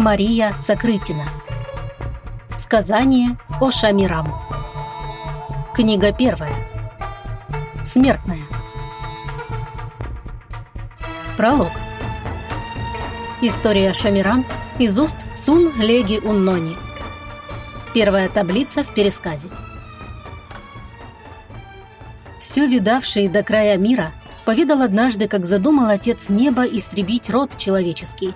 Мария Сокрытина. Сказание о Шамирам. Книга первая. Смертная. Пролог. История Шамирам из уст Сун Леги Уннони. Первая таблица в пересказе. Все видавший до края мира повидал однажды, как задумал Отец Неба истребить род человеческий,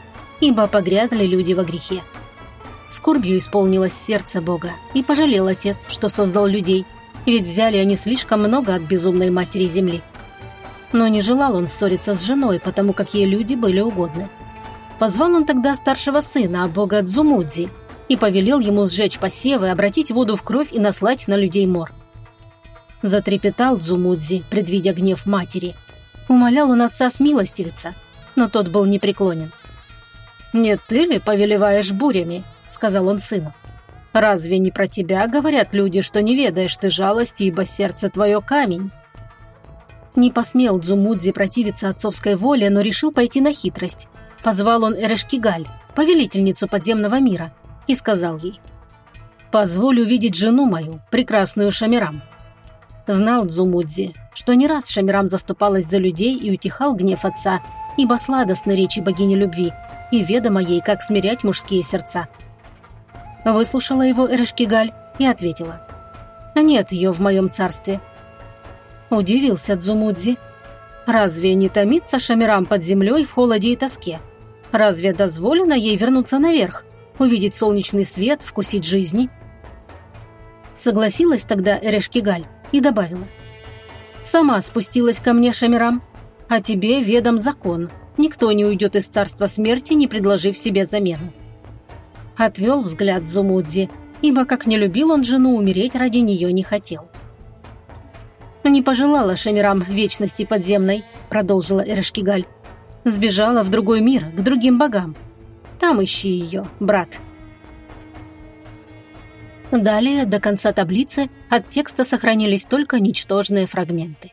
ибо погрязли люди во грехе. Скорбью исполнилось сердце Бога, и пожалел Отец, что создал людей, ведь взяли они слишком много от безумной матери земли. Но не желал он ссориться с женой, потому как ей люди были угодны. Позвал он тогда старшего сына, бога Дзумудзи, и повелел ему сжечь посевы, обратить воду в кровь и наслать на людей мор. Затрепетал Дзумудзи, предвидя гнев матери. Умолял он отца смилостивиться, но тот был непреклонен. «Не ты ли повелеваешь бурями?» – сказал он сыну. «Разве не про тебя говорят люди, что не ведаешь ты жалости, ибо сердце твое камень?» Не посмел Дзумудзи противиться отцовской воле, но решил пойти на хитрость. Позвал он Эрешкигаль, повелительницу подземного мира, и сказал ей «Позволь увидеть жену мою, прекрасную Шамирам». Знал Дзумудзи, что не раз Шамирам заступалась за людей и утихал гнев отца, ибо сладостны речи богини любви, и ведомо ей, как смирять мужские сердца. Выслушала его Эрешкигаль и ответила «Нет ее в моем царстве». Удивился Дзумудзи. Разве не томится Шамирам под землей в холоде и тоске? Разве дозволено ей вернуться наверх, увидеть солнечный свет, вкусить жизни? Согласилась тогда Эрешкигаль и добавила. «Сама спустилась ко мне, Шамирам, а тебе ведом закон. Никто не уйдет из царства смерти, не предложив себе замену». Отвел взгляд Зумудзи, ибо как не любил он жену, умереть ради нее не хотел. «Не пожелала Шамирам вечности подземной», — продолжила Эрешкигаль. «Сбежала в другой мир, к другим богам. Там ищи ее, брат». Далее, до конца таблицы, от текста сохранились только ничтожные фрагменты.